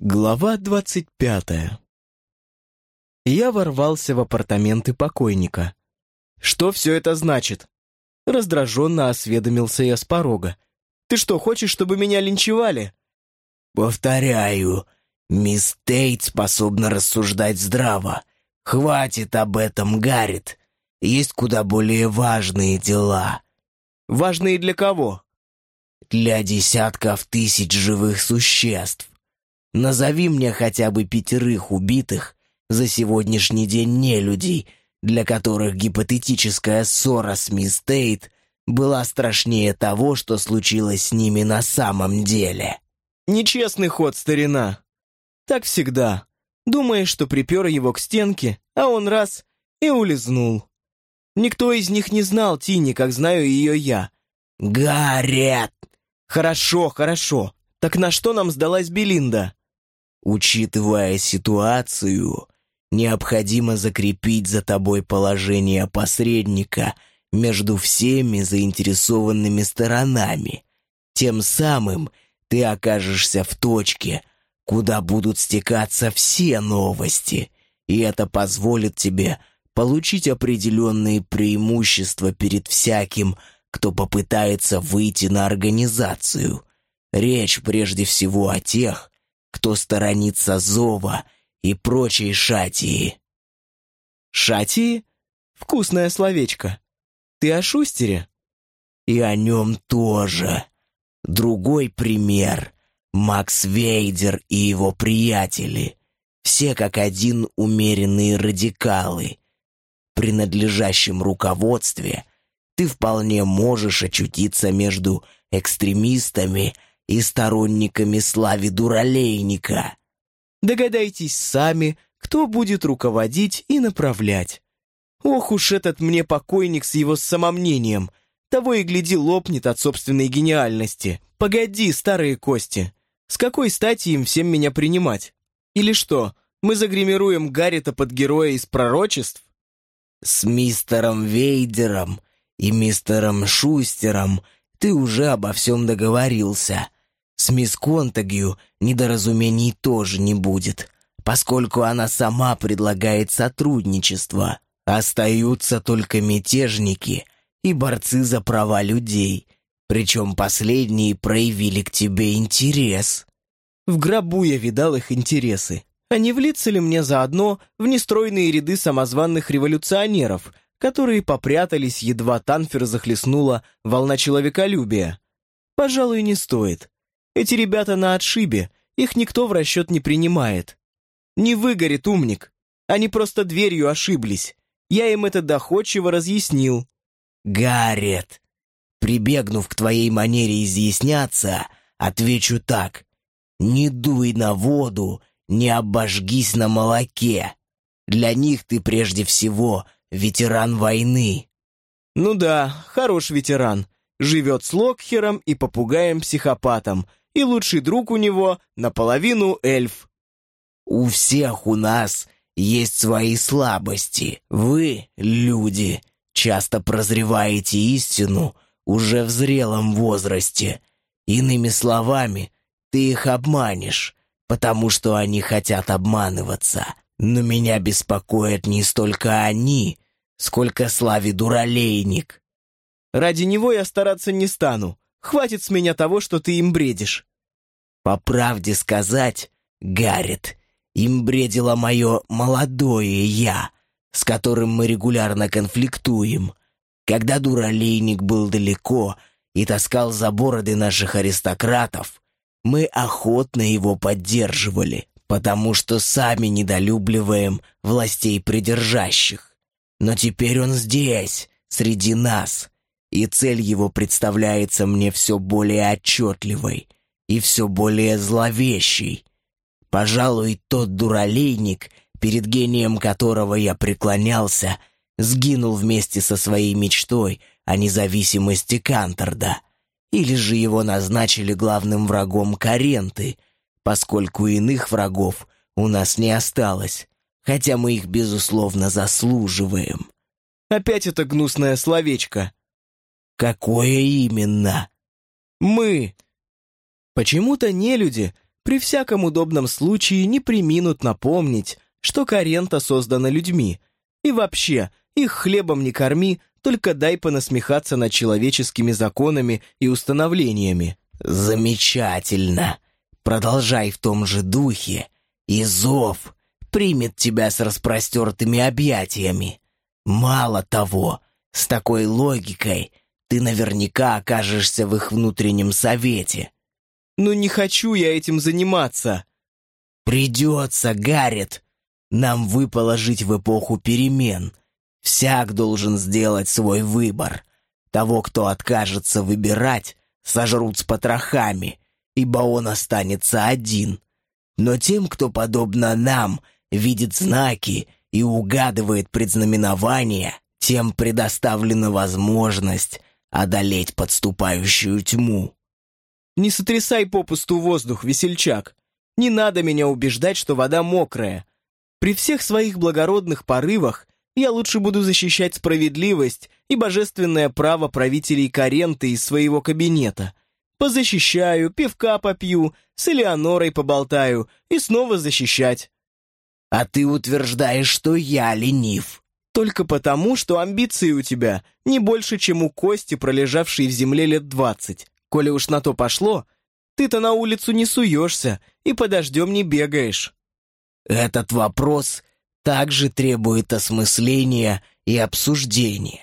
Глава двадцать пятая. Я ворвался в апартаменты покойника. «Что все это значит?» Раздраженно осведомился я с порога. «Ты что, хочешь, чтобы меня линчевали?» «Повторяю, мисс Тейт способна рассуждать здраво. Хватит об этом, Гаррит. Есть куда более важные дела». «Важные для кого?» «Для десятков тысяч живых существ. Назови мне хотя бы пятерых убитых за сегодняшний день нелюдей, для которых гипотетическая ссора с мисс Тейт была страшнее того, что случилось с ними на самом деле. Нечестный ход, старина. Так всегда. Думаешь, что припер его к стенке, а он раз и улизнул. Никто из них не знал Тини, как знаю ее я. «Гарет!» «Хорошо, хорошо. Так на что нам сдалась Белинда?» Учитывая ситуацию, необходимо закрепить за тобой положение посредника между всеми заинтересованными сторонами. Тем самым ты окажешься в точке, куда будут стекаться все новости, и это позволит тебе получить определенные преимущества перед всяким, кто попытается выйти на организацию. Речь прежде всего о тех, кто сторонится зова и прочей шатии. Шатии? Вкусное словечко. Ты о Шустере? И о нем тоже. Другой пример — Макс Вейдер и его приятели. Все как один умеренные радикалы. При надлежащем руководстве ты вполне можешь очутиться между экстремистами — сторонниками слави дуралейника. Догадайтесь сами, кто будет руководить и направлять. Ох уж этот мне покойник с его самомнением. Того и гляди лопнет от собственной гениальности. Погоди, старые кости. С какой стати им всем меня принимать? Или что, мы загримируем Гаррита под героя из пророчеств? С мистером Вейдером и мистером Шустером ты уже обо всем договорился. С мисс Контагью недоразумений тоже не будет, поскольку она сама предлагает сотрудничество. Остаются только мятежники и борцы за права людей, причем последние проявили к тебе интерес. В гробу я видал их интересы. А не влиться ли мне заодно в нестройные ряды самозванных революционеров, которые попрятались, едва Танфер захлестнула волна человеколюбия? Пожалуй, не стоит. Эти ребята на отшибе, их никто в расчет не принимает. Не выгорит умник. Они просто дверью ошиблись. Я им это доходчиво разъяснил. Гаррет, прибегнув к твоей манере изъясняться, отвечу так. Не дуй на воду, не обожгись на молоке. Для них ты прежде всего ветеран войны. Ну да, хорош ветеран. Живет с Локхером и попугаем-психопатом, и лучший друг у него наполовину эльф. У всех у нас есть свои слабости. Вы, люди, часто прозреваете истину уже в зрелом возрасте. Иными словами, ты их обманешь, потому что они хотят обманываться. Но меня беспокоят не столько они, сколько слави дуралейник. Ради него я стараться не стану. Хватит с меня того, что ты им бредишь». «По правде сказать, Гаррет, им бредило мое молодое «я», с которым мы регулярно конфликтуем. Когда дуралейник был далеко и таскал за бороды наших аристократов, мы охотно его поддерживали, потому что сами недолюбливаем властей придержащих. Но теперь он здесь, среди нас, и цель его представляется мне все более отчетливой и все более зловещей. Пожалуй, тот дуралейник, перед гением которого я преклонялся, сгинул вместе со своей мечтой о независимости Канторда, или же его назначили главным врагом Каренты, поскольку иных врагов у нас не осталось, хотя мы их, безусловно, заслуживаем. Опять это гнусное словечко. «Какое именно?» «Мы». Почему-то не люди при всяком удобном случае не приминут напомнить, что Карента создана людьми. И вообще, их хлебом не корми, только дай понасмехаться над человеческими законами и установлениями. «Замечательно! Продолжай в том же духе, и зов примет тебя с распростертыми объятиями. Мало того, с такой логикой ты наверняка окажешься в их внутреннем совете». «Ну не хочу я этим заниматься!» «Придется, Гаррет. Нам выпало жить в эпоху перемен. Всяк должен сделать свой выбор. Того, кто откажется выбирать, сожрут с потрохами, ибо он останется один. Но тем, кто, подобно нам, видит знаки и угадывает предзнаменования, тем предоставлена возможность одолеть подступающую тьму. Не сотрясай попусту воздух, весельчак. Не надо меня убеждать, что вода мокрая. При всех своих благородных порывах я лучше буду защищать справедливость и божественное право правителей Каренты из своего кабинета. Позащищаю, пивка попью, с Элеонорой поболтаю и снова защищать. А ты утверждаешь, что я ленив. Только потому, что амбиции у тебя не больше, чем у Кости, пролежавшей в земле лет двадцать. Коли уж на то пошло, ты-то на улицу не суешься и подождем не бегаешь. Этот вопрос также требует осмысления и обсуждения.